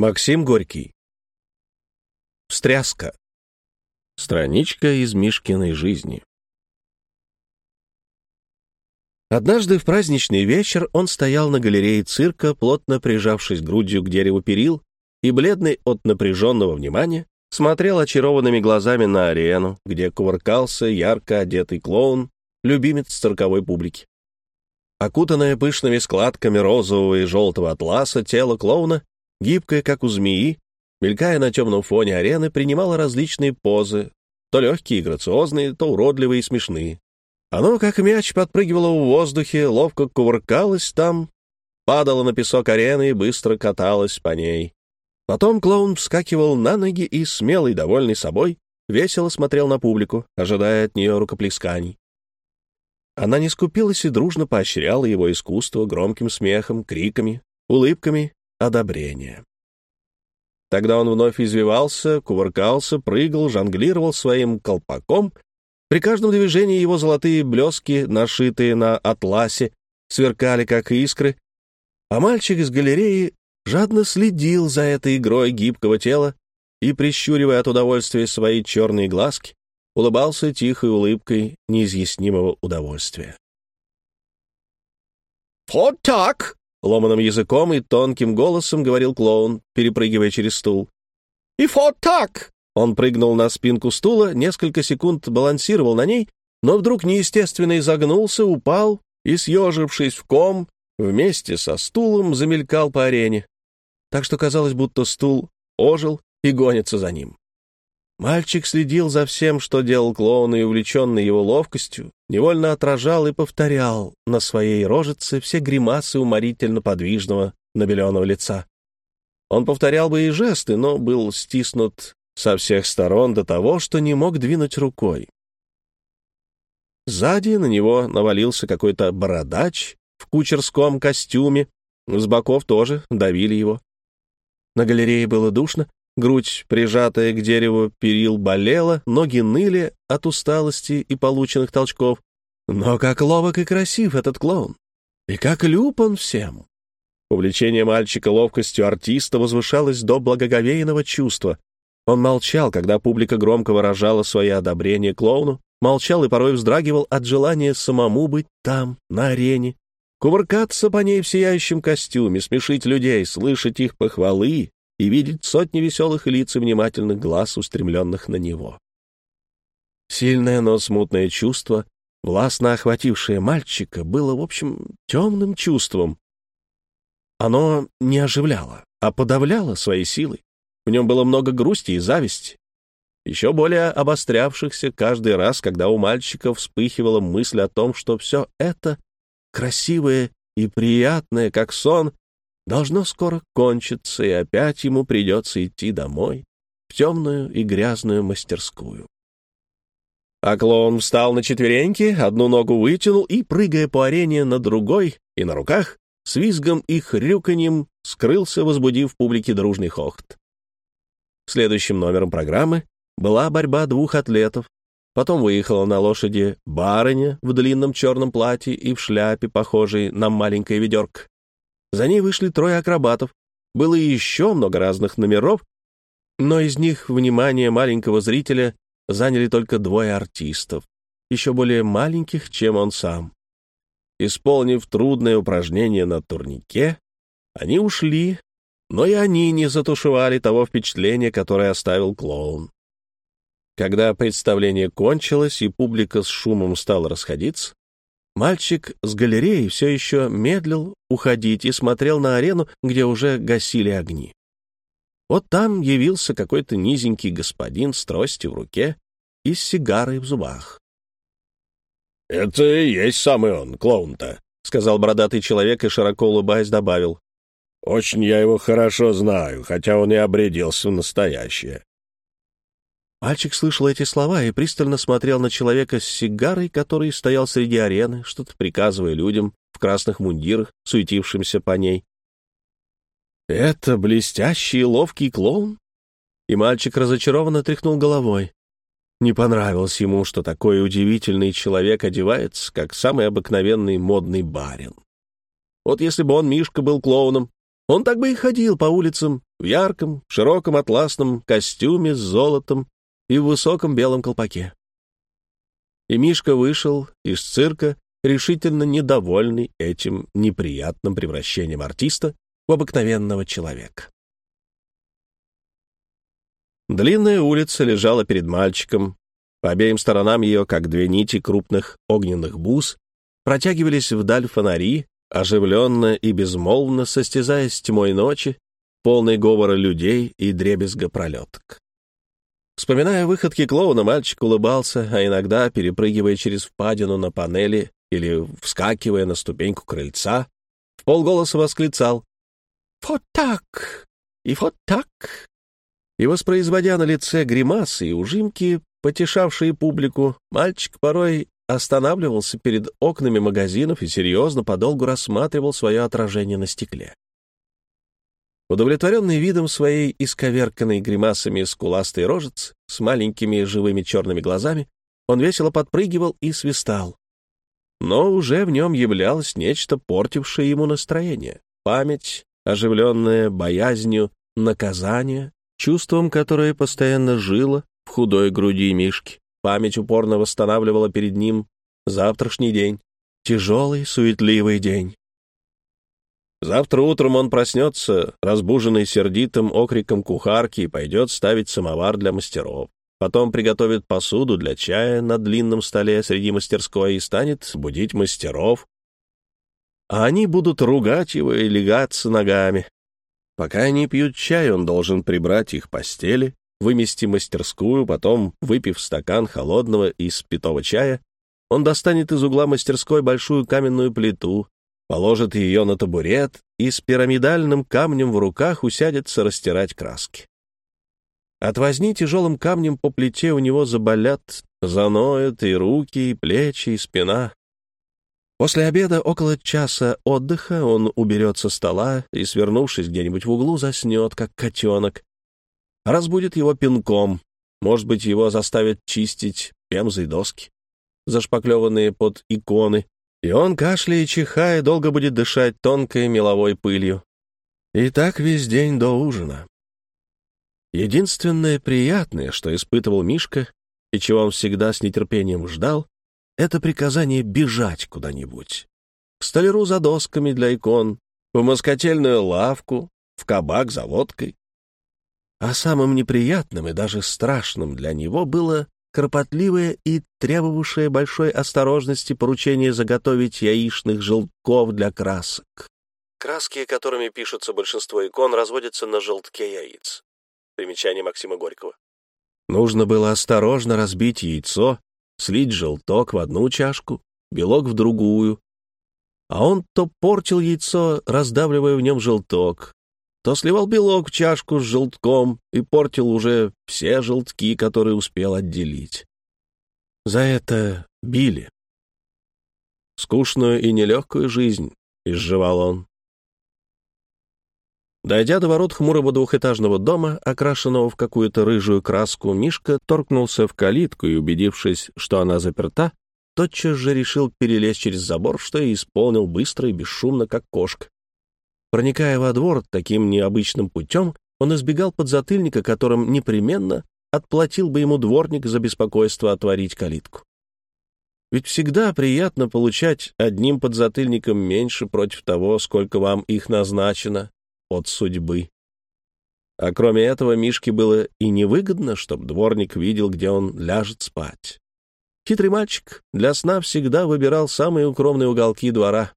Максим Горький. Встряска. Страничка из Мишкиной жизни. Однажды в праздничный вечер он стоял на галерее цирка, плотно прижавшись грудью к дереву перил, и, бледный от напряженного внимания, смотрел очарованными глазами на арену, где кувыркался ярко одетый клоун, любимец цирковой публики. Окутанное пышными складками розового и желтого атласа, тело клоуна гибкая, как у змеи, мелькая на темном фоне арены, принимала различные позы, то легкие и грациозные, то уродливые и смешные. Оно, как мяч, подпрыгивало в воздухе, ловко кувыркалось там, падало на песок арены и быстро каталось по ней. Потом клоун вскакивал на ноги и, смелый, довольный собой, весело смотрел на публику, ожидая от нее рукоплесканий. Она не скупилась и дружно поощряла его искусство громким смехом, криками, улыбками одобрения. Тогда он вновь извивался, кувыркался, прыгал, жонглировал своим колпаком. При каждом движении его золотые блески, нашитые на атласе, сверкали, как искры, а мальчик из галереи жадно следил за этой игрой гибкого тела и, прищуривая от удовольствия свои черные глазки, улыбался тихой улыбкой неизъяснимого удовольствия. «Вот так!» Ломаным языком и тонким голосом говорил клоун, перепрыгивая через стул. «И вот так!» Он прыгнул на спинку стула, несколько секунд балансировал на ней, но вдруг неестественно изогнулся, упал и, съежившись в ком, вместе со стулом замелькал по арене. Так что казалось, будто стул ожил и гонится за ним. Мальчик следил за всем, что делал клоун, и, увлеченный его ловкостью, невольно отражал и повторял на своей рожице все гримасы уморительно подвижного набеленного лица. Он повторял бы и жесты, но был стиснут со всех сторон до того, что не мог двинуть рукой. Сзади на него навалился какой-то бородач в кучерском костюме, с боков тоже давили его. На галерее было душно, Грудь, прижатая к дереву перил, болела, ноги ныли от усталости и полученных толчков. Но как ловок и красив этот клоун! И как люб он всем! Увлечение мальчика ловкостью артиста возвышалось до благоговейного чувства. Он молчал, когда публика громко выражала свое одобрение клоуну, молчал и порой вздрагивал от желания самому быть там, на арене, кувыркаться по ней в сияющем костюме, смешить людей, слышать их похвалы, и видеть сотни веселых лиц и внимательных глаз, устремленных на него. Сильное, но смутное чувство, властно охватившее мальчика, было, в общем, темным чувством. Оно не оживляло, а подавляло своей силой. В нем было много грусти и зависти, еще более обострявшихся каждый раз, когда у мальчика вспыхивала мысль о том, что все это красивое и приятное, как сон, должно скоро кончиться, и опять ему придется идти домой, в темную и грязную мастерскую. А клоун встал на четвереньки, одну ногу вытянул и, прыгая по арене на другой и на руках, с визгом и хрюканьем скрылся, возбудив публике дружный хохот. Следующим номером программы была борьба двух атлетов. Потом выехала на лошади барыня в длинном черном платье и в шляпе, похожей на маленькое ведерко. За ней вышли трое акробатов. Было еще много разных номеров, но из них внимание маленького зрителя заняли только двое артистов, еще более маленьких, чем он сам. Исполнив трудное упражнение на турнике, они ушли, но и они не затушевали того впечатления, которое оставил клоун. Когда представление кончилось и публика с шумом стала расходиться, Мальчик с галереи все еще медлил уходить и смотрел на арену, где уже гасили огни. Вот там явился какой-то низенький господин с тростью в руке и с сигарой в зубах. — Это и есть самый он, клоун-то, — сказал бородатый человек и, широко улыбаясь, добавил. — Очень я его хорошо знаю, хотя он и обрядился в настоящее. Мальчик слышал эти слова и пристально смотрел на человека с сигарой, который стоял среди арены, что-то приказывая людям в красных мундирах, суетившимся по ней. «Это блестящий ловкий клоун?» И мальчик разочарованно тряхнул головой. Не понравилось ему, что такой удивительный человек одевается, как самый обыкновенный модный барин. Вот если бы он, Мишка, был клоуном, он так бы и ходил по улицам в ярком, широком атласном костюме с золотом и в высоком белом колпаке. И Мишка вышел из цирка, решительно недовольный этим неприятным превращением артиста в обыкновенного человека. Длинная улица лежала перед мальчиком. По обеим сторонам ее, как две нити крупных огненных бус, протягивались вдаль фонари, оживленно и безмолвно состязаясь с тьмой ночи, полной говора людей и дребезга пролеток. Вспоминая выходки клоуна, мальчик улыбался, а иногда, перепрыгивая через впадину на панели или вскакивая на ступеньку крыльца, в полголоса восклицал «Вот так! И вот так!» И, воспроизводя на лице гримасы и ужимки, потешавшие публику, мальчик порой останавливался перед окнами магазинов и серьезно подолгу рассматривал свое отражение на стекле. Удовлетворенный видом своей исковерканной гримасами скуластой рожец с маленькими живыми черными глазами, он весело подпрыгивал и свистал. Но уже в нем являлось нечто, портившее ему настроение. Память, оживленная боязнью наказания, чувством, которое постоянно жило в худой груди Мишки. Память упорно восстанавливала перед ним завтрашний день, тяжелый, суетливый день. Завтра утром он проснется, разбуженный сердитым окриком кухарки, и пойдет ставить самовар для мастеров. Потом приготовит посуду для чая на длинном столе среди мастерской и станет будить мастеров. А они будут ругать его и легаться ногами, Пока они пьют чай, он должен прибрать их постели, вымести мастерскую, потом, выпив стакан холодного и спитого чая, он достанет из угла мастерской большую каменную плиту, положит ее на табурет и с пирамидальным камнем в руках усядется растирать краски. От возни тяжелым камнем по плите у него заболят, заноют и руки, и плечи, и спина. После обеда около часа отдыха он уберет со стола и, свернувшись где-нибудь в углу, заснет, как котенок. Разбудит его пинком, может быть, его заставят чистить пемзой доски, зашпаклеванные под иконы, и он, кашляя и чихая, долго будет дышать тонкой меловой пылью. И так весь день до ужина. Единственное приятное, что испытывал Мишка, и чего он всегда с нетерпением ждал, это приказание бежать куда-нибудь. К столяру за досками для икон, в москотельную лавку, в кабак за водкой. А самым неприятным и даже страшным для него было кропотливое и требовавшее большой осторожности поручение заготовить яичных желтков для красок. Краски, которыми пишутся большинство икон, разводятся на желтке яиц. Примечание Максима Горького. Нужно было осторожно разбить яйцо слить желток в одну чашку, белок в другую. А он то портил яйцо, раздавливая в нем желток, то сливал белок в чашку с желтком и портил уже все желтки, которые успел отделить. За это били. Скучную и нелегкую жизнь изживал он. Дойдя до ворот хмурого двухэтажного дома, окрашенного в какую-то рыжую краску, Мишка торкнулся в калитку и, убедившись, что она заперта, тотчас же решил перелезть через забор, что и исполнил быстро и бесшумно, как кошка. Проникая во двор таким необычным путем, он избегал подзатыльника, которым непременно отплатил бы ему дворник за беспокойство отворить калитку. Ведь всегда приятно получать одним подзатыльником меньше против того, сколько вам их назначено, от судьбы. А кроме этого, Мишке было и невыгодно, чтобы дворник видел, где он ляжет спать. Хитрый мальчик для сна всегда выбирал самые укромные уголки двора.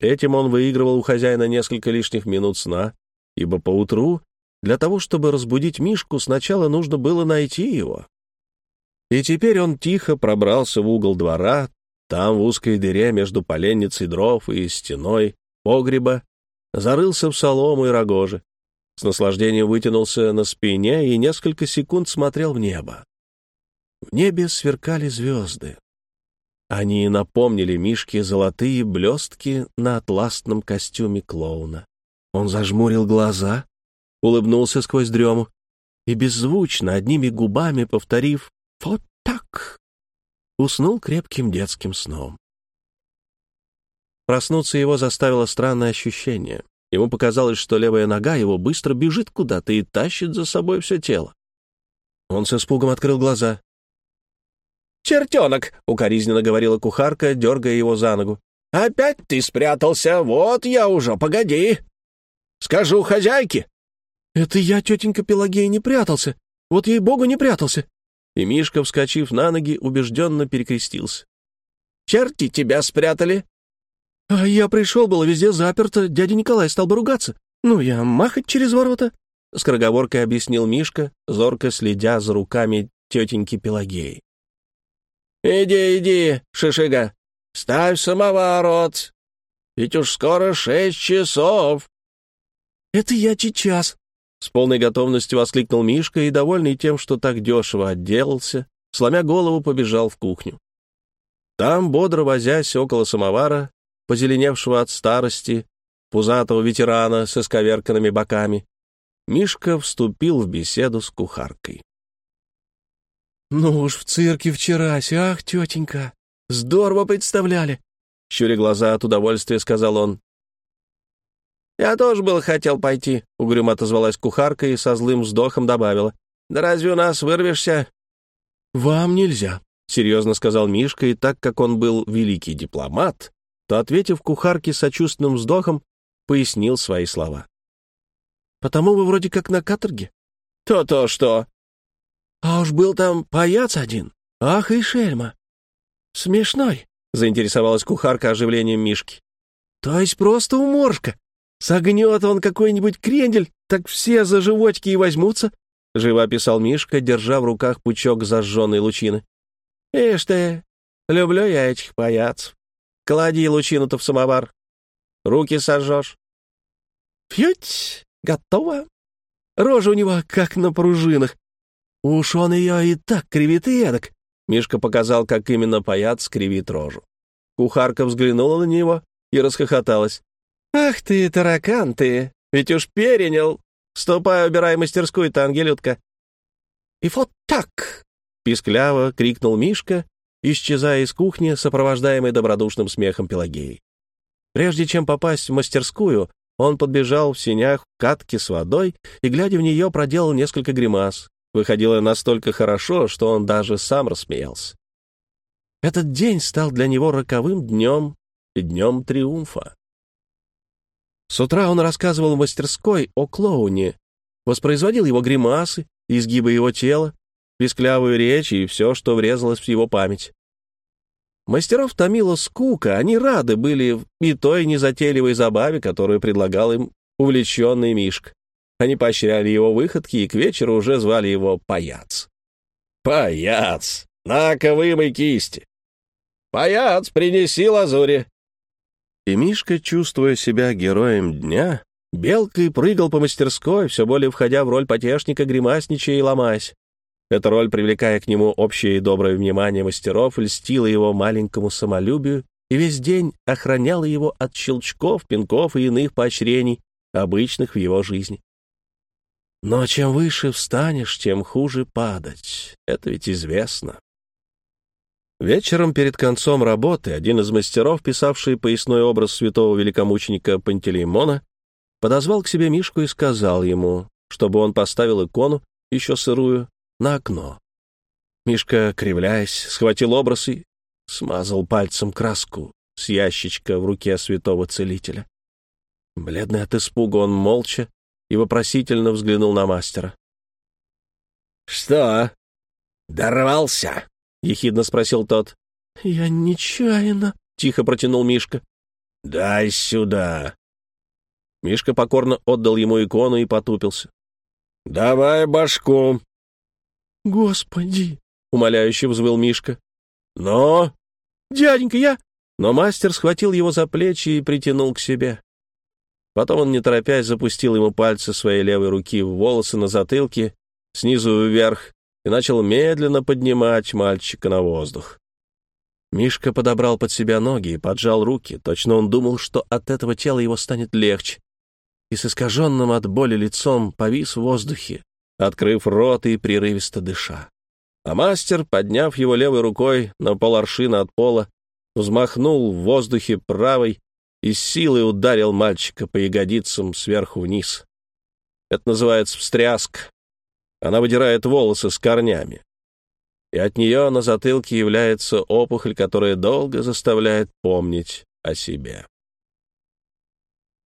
Этим он выигрывал у хозяина несколько лишних минут сна, ибо поутру для того, чтобы разбудить Мишку, сначала нужно было найти его. И теперь он тихо пробрался в угол двора, там в узкой дыре между поленницей дров и стеной погреба зарылся в солому и рогожи. С наслаждением вытянулся на спине и несколько секунд смотрел в небо. В небе сверкали звезды. Они напомнили Мишке золотые блестки на атласном костюме клоуна. Он зажмурил глаза, улыбнулся сквозь дрему и беззвучно, одними губами повторив «Вот так!», уснул крепким детским сном. Проснуться его заставило странное ощущение. Ему показалось, что левая нога его быстро бежит куда-то и тащит за собой все тело. Он с испугом открыл глаза. «Чертенок!» — укоризненно говорила кухарка, дергая его за ногу. «Опять ты спрятался! Вот я уже, погоди! Скажу хозяйке!» «Это я, тетенька Пелагея, не прятался! Вот ей-богу, не прятался!» И Мишка, вскочив на ноги, убежденно перекрестился. «Черти тебя спрятали!» «А я пришел, было везде заперто, дядя Николай стал бы ругаться. Ну, я махать через ворота!» — скороговоркой объяснил Мишка, зорко следя за руками тетеньки Пелагеи. «Иди, иди, шишига, ставь самовар, от, ведь уж скоро шесть часов». «Это я сейчас», — с полной готовностью воскликнул Мишка и, довольный тем, что так дешево отделался, сломя голову, побежал в кухню. Там, бодро возясь около самовара, позеленевшего от старости, пузатого ветерана с исковерканными боками, Мишка вступил в беседу с кухаркой. «Ну уж в цирке вчерась, ах, тетенька, здорово представляли!» Щуря глаза от удовольствия, сказал он. «Я тоже был хотел пойти», — угрюмо отозвалась кухарка и со злым вздохом добавила. «Да разве у нас вырвешься?» «Вам нельзя», — серьезно сказал Мишка, и так как он был великий дипломат, то, ответив кухарке сочувственным вздохом, пояснил свои слова. Потому вы вроде как на каторге. То-то что? А уж был там паяц один. Ах и шельма. Смешной, заинтересовалась кухарка оживлением Мишки. То есть просто уморшка. Согнет он какой-нибудь крендель, так все за животики и возьмутся. Живо описал Мишка, держа в руках пучок зажженной лучины. Ишь ты, люблю я этих паяцев. Клади лучину-то в самовар. Руки сожжешь. Фьють! Готово. Рожа у него как на пружинах. Уж он ее и так кривит и эдак. Мишка показал, как именно паяц кривит рожу. Кухарка взглянула на него и расхохоталась. «Ах ты, таракан ты! Ведь уж перенял! Ступай, убирай мастерскую-то, ангелютка!» «И вот так!» — пискляво крикнул Мишка, исчезая из кухни, сопровождаемый добродушным смехом Пелагеи. Прежде чем попасть в мастерскую, он подбежал в синях к катке с водой и, глядя в нее, проделал несколько гримас. Выходило настолько хорошо, что он даже сам рассмеялся. Этот день стал для него роковым днем и днем триумфа. С утра он рассказывал в мастерской о клоуне, воспроизводил его гримасы, изгибы его тела, писклявую речь и все, что врезалось в его память. Мастеров томила скука, они рады были и той незатейливой забаве, которую предлагал им увлеченный Мишка. Они поощряли его выходки и к вечеру уже звали его Паяц. «Паяц! На-ка, вымой кисти! Паяц, принеси лазури!» И Мишка, чувствуя себя героем дня, белкой прыгал по мастерской, все более входя в роль потешника, гримасничая и ломаясь. Эта роль, привлекая к нему общее и доброе внимание мастеров, льстила его маленькому самолюбию и весь день охраняла его от щелчков, пинков и иных поощрений, обычных в его жизни. Но чем выше встанешь, тем хуже падать. Это ведь известно. Вечером перед концом работы один из мастеров, писавший поясной образ святого великомученика Пантелеймона, подозвал к себе Мишку и сказал ему, чтобы он поставил икону, еще сырую, на окно. Мишка, кривляясь, схватил образ и смазал пальцем краску с ящичка в руке святого целителя. Бледный от испуга он молча и вопросительно взглянул на мастера. «Что, дорвался?» — ехидно спросил тот. «Я нечаянно», — тихо протянул Мишка. «Дай сюда». Мишка покорно отдал ему икону и потупился. «Давай башку», «Господи!» — умоляюще взвыл Мишка. «Но...» «Дяденька, я...» Но мастер схватил его за плечи и притянул к себе. Потом он, не торопясь, запустил ему пальцы своей левой руки в волосы на затылке, снизу вверх, и начал медленно поднимать мальчика на воздух. Мишка подобрал под себя ноги и поджал руки. Точно он думал, что от этого тело его станет легче. И с искаженным от боли лицом повис в воздухе, открыв рот и прерывисто дыша. А мастер, подняв его левой рукой на поларшина от пола, взмахнул в воздухе правой и силой ударил мальчика по ягодицам сверху вниз. Это называется встряск. Она выдирает волосы с корнями. И от нее на затылке является опухоль, которая долго заставляет помнить о себе.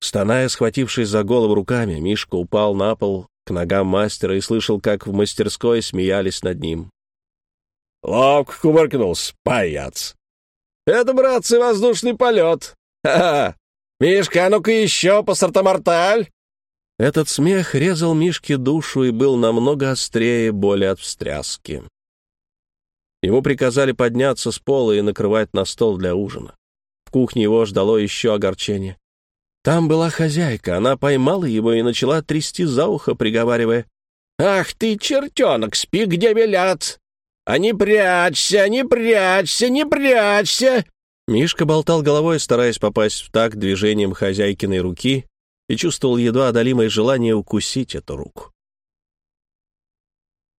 Стоная, схватившись за голову руками, Мишка упал на пол к ногам мастера и слышал, как в мастерской смеялись над ним. «Ловко кувыркнулся, паяц!» «Это, братцы, воздушный полет! Ха-ха! Мишка, а ну-ка еще по сартаморталь!» Этот смех резал Мишке душу и был намного острее боли от встряски. Ему приказали подняться с пола и накрывать на стол для ужина. В кухне его ждало еще огорчение. Там была хозяйка, она поймала его и начала трясти за ухо, приговаривая. «Ах ты, чертенок, спи, где велят! А не прячься, не прячься, не прячься!» Мишка болтал головой, стараясь попасть в такт движением хозяйкиной руки, и чувствовал едва одолимое желание укусить эту руку.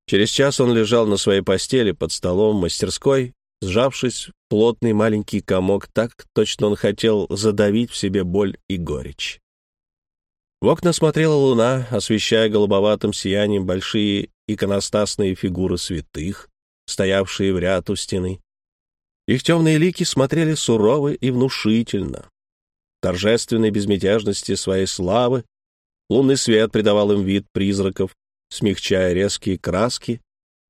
Через час он лежал на своей постели под столом мастерской, сжавшись в плотный маленький комок так, точно он хотел задавить в себе боль и горечь. В окна смотрела луна, освещая голубоватым сиянием большие иконостасные фигуры святых, стоявшие в ряд у стены. Их темные лики смотрели сурово и внушительно. Торжественной безмятежности своей славы лунный свет придавал им вид призраков, смягчая резкие краски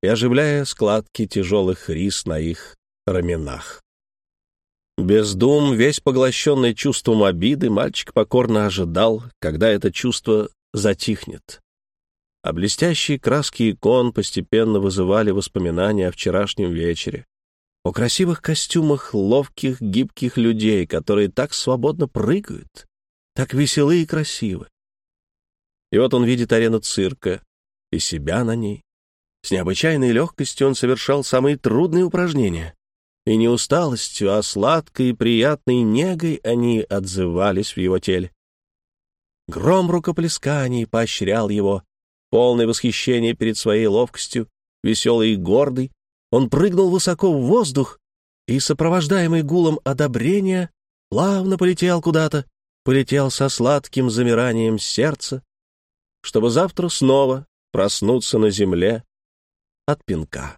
и оживляя складки тяжелых рис на их раменах. Без дум, весь поглощенный чувством обиды, мальчик покорно ожидал, когда это чувство затихнет. А блестящие краски икон постепенно вызывали воспоминания о вчерашнем вечере, о красивых костюмах ловких, гибких людей, которые так свободно прыгают, так веселы и красивы. И вот он видит арену цирка, и себя на ней. С необычайной легкостью он совершал самые трудные упражнения. И не усталостью, а сладкой и приятной негой они отзывались в его теле. Гром рукоплесканий поощрял его, полное восхищение перед своей ловкостью, веселый и гордый, он прыгнул высоко в воздух и, сопровождаемый гулом одобрения, плавно полетел куда-то, полетел со сладким замиранием сердца, чтобы завтра снова проснуться на земле от пинка.